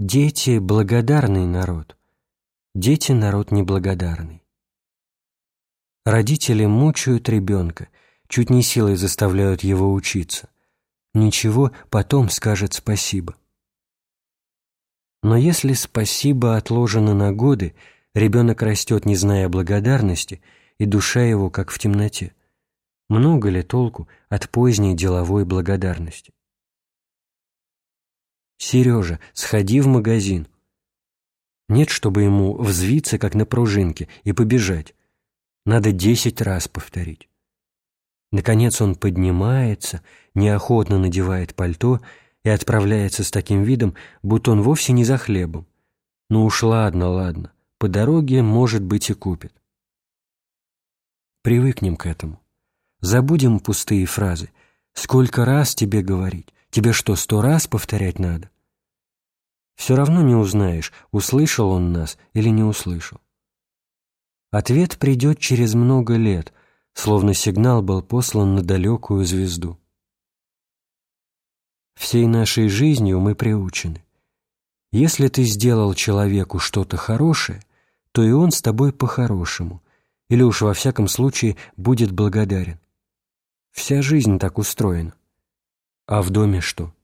Дети – благодарный народ. Дети – народ неблагодарный. Родители мучают ребенка, чуть не силой заставляют его учиться. Ничего, потом скажет спасибо. Но если спасибо отложено на годы, ребенок растет, не зная благодарности, и душа его как в темноте. Много ли толку от поздней деловой благодарности? «Сережа, сходи в магазин». Нет, чтобы ему взвиться, как на пружинке, и побежать. Надо десять раз повторить. Наконец он поднимается, неохотно надевает пальто и отправляется с таким видом, будто он вовсе не за хлебом. Ну уж ладно, ладно, по дороге, может быть, и купит. Привыкнем к этому. Забудем пустые фразы. Сколько раз тебе говорить? Тебе что, сто раз повторять надо? Все равно не узнаешь, услышал он нас или не услышал. Ответ придет через много лет, словно сигнал был послан на далекую звезду. Всей нашей жизнью мы приучены. Если ты сделал человеку что-то хорошее, то и он с тобой по-хорошему, или уж во всяком случае будет благодарен. Вся жизнь так устроена. А в доме что?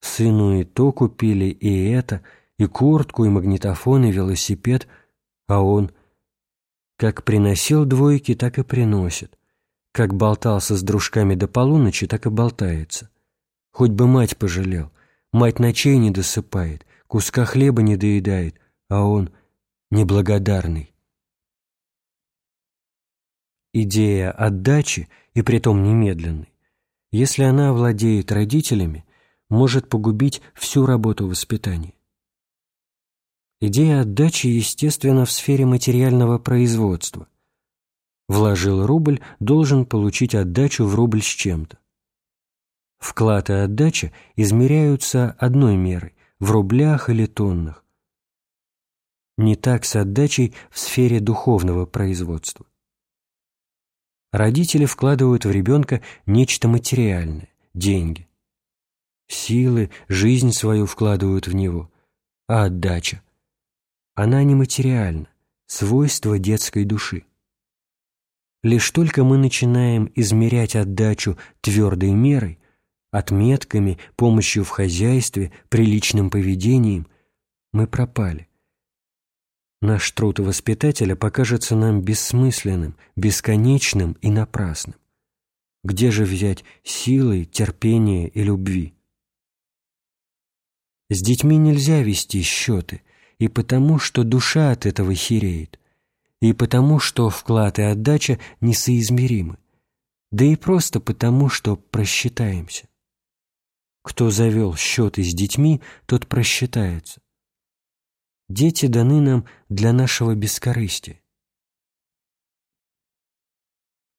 Сыну и то купили, и это, и куртку, и магнитофон, и велосипед, а он как приносил двойки, так и приносит. Как болтался с дружками до полуночи, так и болтается. Хоть бы мать пожалел. Мать ночей не досыпает, куска хлеба не доедает, а он неблагодарный. Идея отдачи, и притом немедленной, если она овладеет родителями, может погубить всю работу воспитания. Идея отдачи, естественно, в сфере материального производства. Вложил рубль, должен получить отдачу в рубль с чем-то. Вклад и отдача измеряются одной мерой – в рублях или тоннах. Не так с отдачей в сфере духовного производства. Родители вкладывают в ребенка нечто материальное – деньги. Силы, жизнь свою вкладывают в него, а отдача она нематериальна, свойство детской души. Лишь только мы начинаем измерять отдачу твердой мерой, отметками, помощью в хозяйстве, приличным поведением, мы пропали. Наш труд воспитателя покажется нам бессмысленным, бесконечным и напрасным. Где же взять силы, терпения и любви? С детьми нельзя вести счеты, и потому, что душа от этого хереет, и потому, что вклад и отдача несоизмеримы, да и просто потому, что просчитаемся. Кто завел счеты с детьми, тот просчитается. Дети даны нам для нашего бескорыстия.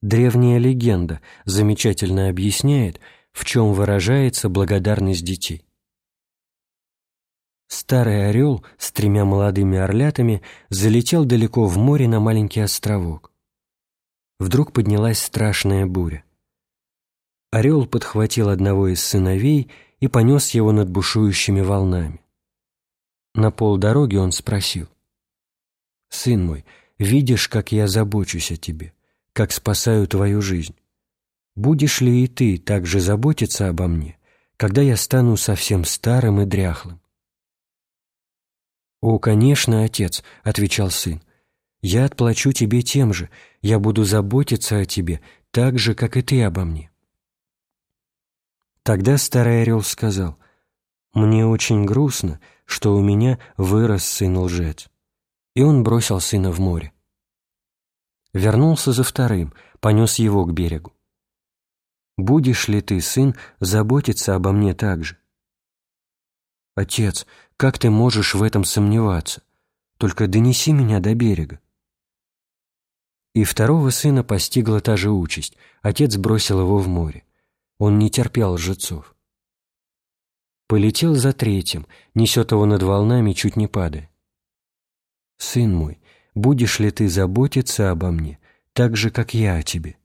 Древняя легенда замечательно объясняет, в чем выражается благодарность детей. Старый орел с тремя молодыми орлятами залетел далеко в море на маленький островок. Вдруг поднялась страшная буря. Орел подхватил одного из сыновей и понес его над бушующими волнами. На полдороги он спросил. «Сын мой, видишь, как я забочусь о тебе, как спасаю твою жизнь. Будешь ли и ты так же заботиться обо мне, когда я стану совсем старым и дряхлым?» «О, конечно, отец», — отвечал сын. «Я отплачу тебе тем же, я буду заботиться о тебе так же, как и ты обо мне». Тогда старый орел сказал, «Мне очень грустно, что у меня вырос сын-лжец». И он бросил сына в море. Вернулся за вторым, понес его к берегу. «Будешь ли ты, сын, заботиться обо мне так же?» «Отец, как ты можешь в этом сомневаться? Только донеси меня до берега». И второго сына постигла та же участь. Отец бросил его в море. Он не терпел лжецов. Полетел за третьим, несет его над волнами, чуть не падая. «Сын мой, будешь ли ты заботиться обо мне, так же, как я о тебе?»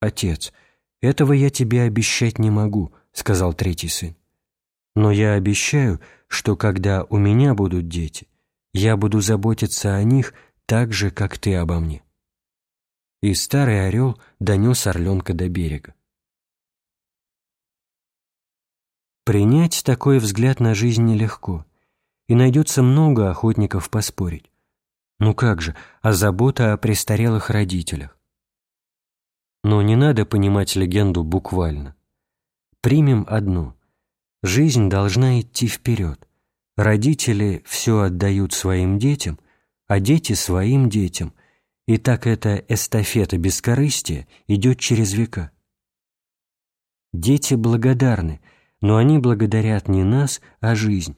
«Отец, этого я тебе обещать не могу», — сказал третий сын. Но я обещаю, что когда у меня будут дети, я буду заботиться о них так же, как ты обо мне». И старый орел донес орленка до берега. Принять такой взгляд на жизнь нелегко, и найдется много охотников поспорить. Ну как же, а забота о престарелых родителях? Но не надо понимать легенду буквально. Примем одно. Жизнь должна идти вперед. Родители все отдают своим детям, а дети своим детям, и так эта эстафета бескорыстия идет через века. Дети благодарны, но они благодарят не нас, а жизнь.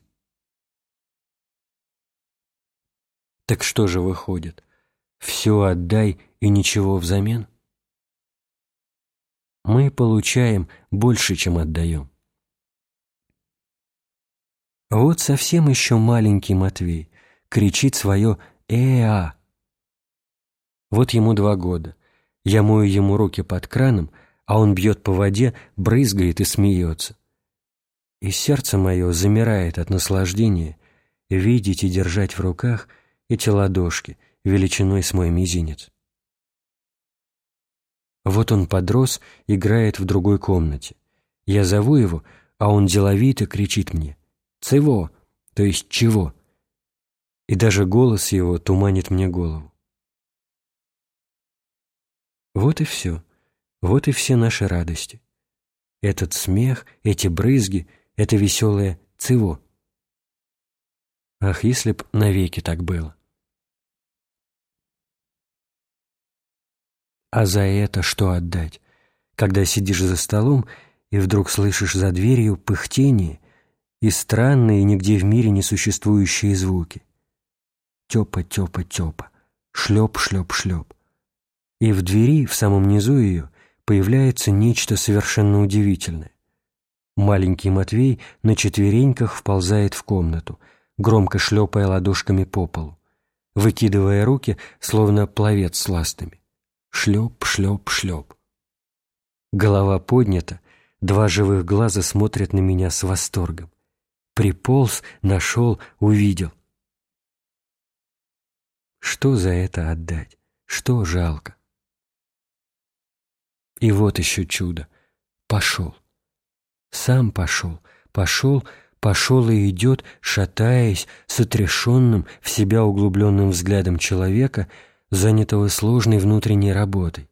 Так что же выходит? Все отдай и ничего взамен? Мы получаем больше, чем отдаем. Вот совсем еще маленький Матвей кричит свое «Э-а!». Вот ему два года. Я мою ему руки под краном, а он бьет по воде, брызгает и смеется. И сердце мое замирает от наслаждения видеть и держать в руках – эти ладошки, величиной с мой мизинец. Вот он подрос, играет в другой комнате. Я зову его, а он деловито кричит мне «Цего!» то есть «Чего?» И даже голос его туманит мне голову. Вот и все. Вот и все наши радости. Этот смех, эти брызги, это веселое «Цего!» Ах, если б навеки так было. А за это что отдать? Когда сидишь за столом и вдруг слышишь за дверью пыхтение и странные, нигде в мире не существующие звуки. Тёпа, тёпа, тёпа, шлёп, шлёп, шлёп. И в двери, в самом низу ее, появляется нечто совершенно удивительное. Маленький Матвей на четвереньках вползает в комнату, громко шлепая ладошками по полу, выкидывая руки, словно пловец с ластами. Шлеп, шлеп, шлеп. Голова поднята, два живых глаза смотрят на меня с восторгом. Приполз, нашел, увидел. Что за это отдать? Что жалко? И вот еще чудо. Пошел. Сам пошел, пошел, пошел и идет, шатаясь, с отрешенным, в себя углубленным взглядом человека — занятого сложной внутренней работой.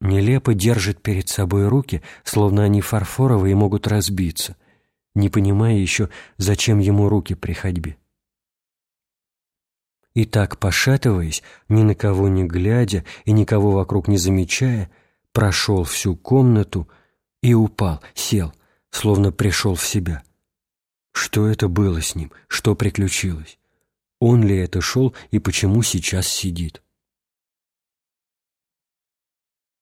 Нелепо держит перед собой руки, словно они фарфоровые и могут разбиться, не понимая еще, зачем ему руки при ходьбе. И так, пошатываясь, ни на кого не глядя и никого вокруг не замечая, прошел всю комнату и упал, сел, словно пришел в себя. Что это было с ним? Что приключилось? Он ли это шел и почему сейчас сидит?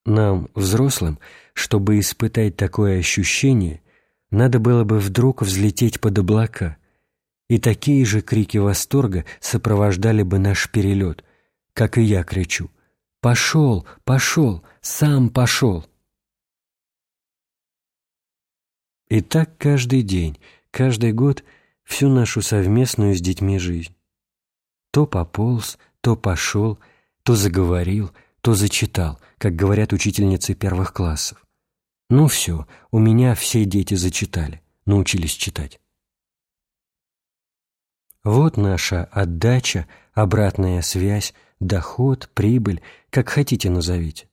Нам, взрослым, чтобы испытать такое ощущение, надо было бы вдруг взлететь под облака, и такие же крики восторга сопровождали бы наш перелет, как и я кричу «Пошел! Пошел! Сам пошел!» И так каждый день, каждый год всю нашу совместную с детьми жизнь. То пополз, то пошел, то заговорил, то зачитал, как говорят учительницы первых классов. Ну все, у меня все дети зачитали, научились читать. Вот наша отдача, обратная связь, доход, прибыль, как хотите назовите.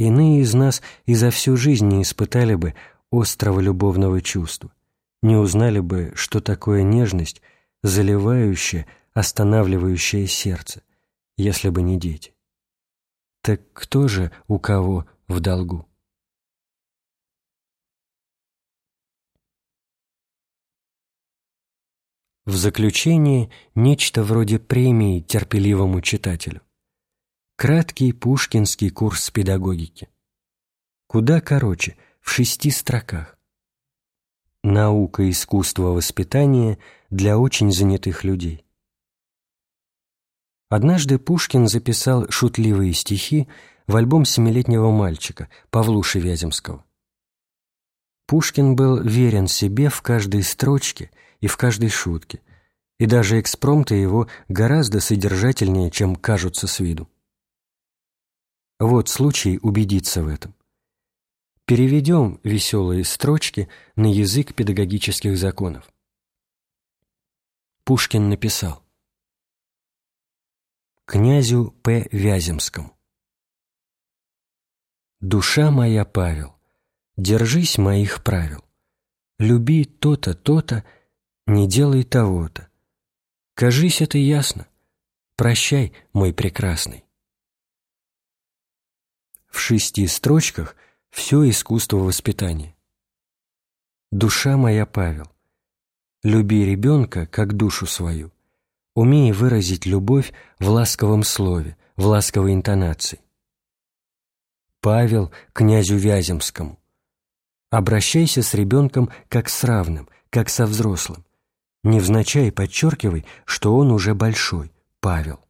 Иные из нас и за всю жизнь не испытали бы острого любовного чувства, не узнали бы, что такое нежность заливающее, останавливающее сердце, если бы не дети. Так кто же у кого в долгу? В заключение нечто вроде премии терпеливому читателю. Краткий пушкинский курс педагогики. Куда короче, в шести строках. Наука искусства воспитания для очень занятых людей. Однажды Пушкин записал шутливые стихи в альбом семилетнего мальчика Павлуши Вяземского. Пушкин был верен себе в каждой строчке и в каждой шутке, и даже экспромты его гораздо содержательнее, чем кажутся с виду. Вот случай убедиться в этом. Переведем веселые строчки на язык педагогических законов. Пушкин написал Князю П. Вяземскому Душа моя, Павел, держись моих правил. Люби то-то, то-то, не делай того-то. Кажись, это ясно. Прощай, мой прекрасный. В шести строчках все искусство воспитания. Душа моя, Павел, люби ребенка, как душу свою. Умей выразить любовь в ласковом слове, в ласковой интонации. Павел князю Вяземскому. Обращайся с ребенком как с равным, как со взрослым. Невзначай подчеркивай, что он уже большой, Павел.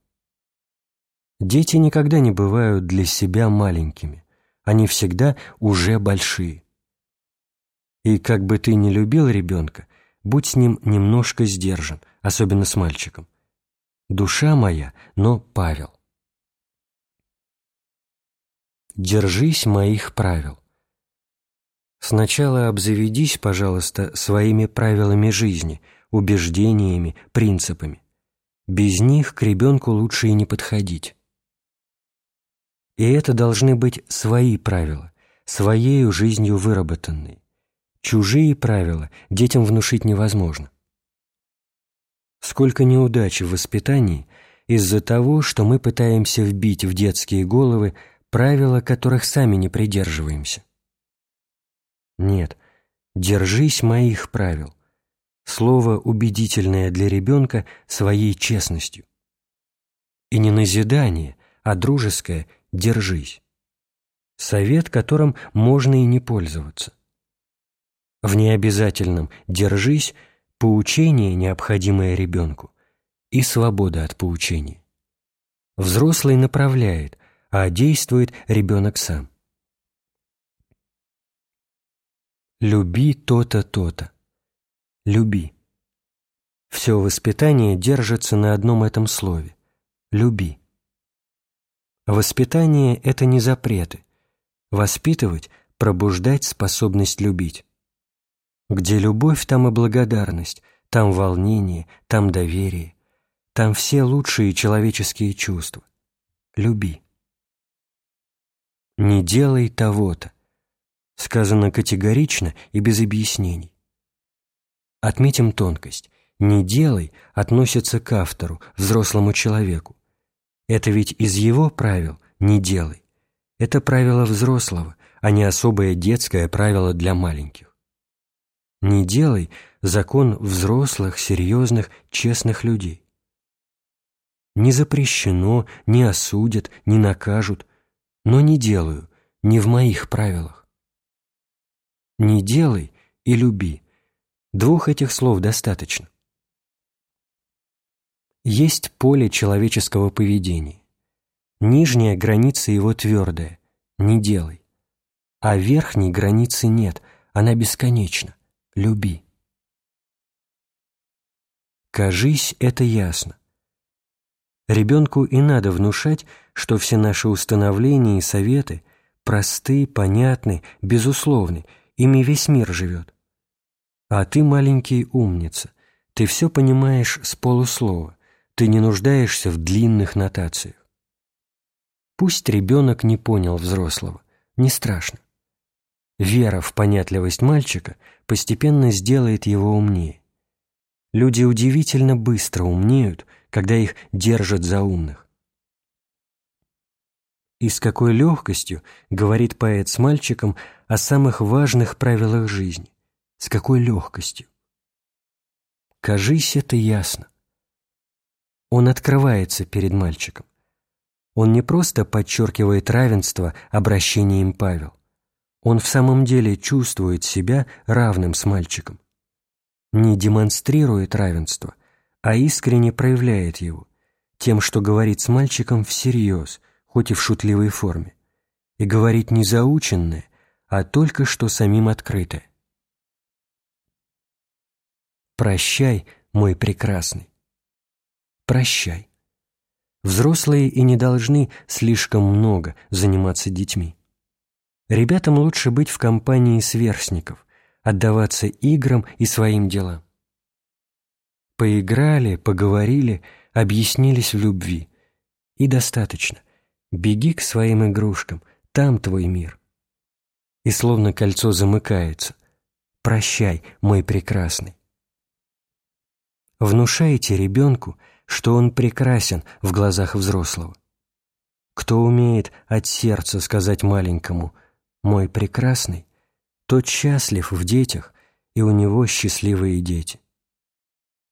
Дети никогда не бывают для себя маленькими. Они всегда уже большие. И как бы ты ни любил ребенка, будь с ним немножко сдержан, особенно с мальчиком. Душа моя, но Павел. Держись моих правил. Сначала обзаведись, пожалуйста, своими правилами жизни, убеждениями, принципами. Без них к ребенку лучше и не подходить. И это должны быть свои правила, своею жизнью выработанные. Чужие правила детям внушить невозможно. Сколько неудач в воспитании из-за того, что мы пытаемся вбить в детские головы правила, которых сами не придерживаемся. Нет, держись моих правил. Слово убедительное для ребенка своей честностью. И не назидание, а дружеское «держись». Совет, которым можно и не пользоваться. В необязательном «держись» поучение, необходимое ребенку, и свобода от поучения. Взрослый направляет, а действует ребенок сам. Люби то-то, то-то. Люби. Все воспитание держится на одном этом слове. Люби. Воспитание – это не запреты. Воспитывать – пробуждать способность любить. Где любовь, там и благодарность, там волнение, там доверие, там все лучшие человеческие чувства. Люби. «Не делай того-то», сказано категорично и без объяснений. Отметим тонкость. «Не делай» относится к автору, взрослому человеку. Это ведь из его правил «не делай». Это правило взрослого, а не особое детское правило для маленьких. «Не делай» – закон взрослых, серьезных, честных людей. Не запрещено, не осудят, не накажут, но не делаю, не в моих правилах. Не делай и люби. Двух этих слов достаточно. Есть поле человеческого поведения. Нижняя граница его твердая – не делай. А верхней границы нет, она бесконечна – люби. Кажись, это ясно. Ребенку и надо внушать, что все наши установления и советы просты, понятны, безусловны, ими весь мир живет. А ты, маленький умница, ты все понимаешь с полуслова, ты не нуждаешься в длинных нотациях. Пусть ребенок не понял взрослого, не страшно. Вера в понятливость мальчика постепенно сделает его умнее. Люди удивительно быстро умнеют – когда их держат за умных. И с какой легкостью говорит поэт с мальчиком о самых важных правилах жизни. С какой легкостью. Кажись, это ясно. Он открывается перед мальчиком. Он не просто подчеркивает равенство обращением Павел. Он в самом деле чувствует себя равным с мальчиком. Не демонстрирует равенство, а искренне проявляет его, тем, что говорит с мальчиком всерьез, хоть и в шутливой форме, и говорит не заученное, а только что самим открытое. Прощай, мой прекрасный. Прощай. Взрослые и не должны слишком много заниматься детьми. Ребятам лучше быть в компании сверстников, отдаваться играм и своим делам. Поиграли, поговорили, объяснились в любви. И достаточно. Беги к своим игрушкам, там твой мир. И словно кольцо замыкается. Прощай, мой прекрасный. Внушайте ребенку, что он прекрасен в глазах взрослого. Кто умеет от сердца сказать маленькому «мой прекрасный», тот счастлив в детях, и у него счастливые дети.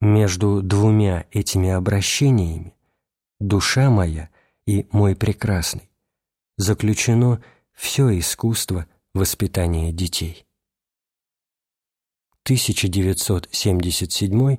Между двумя этими обращениями «душа моя» и «мой прекрасный» заключено все искусство воспитания детей. 1977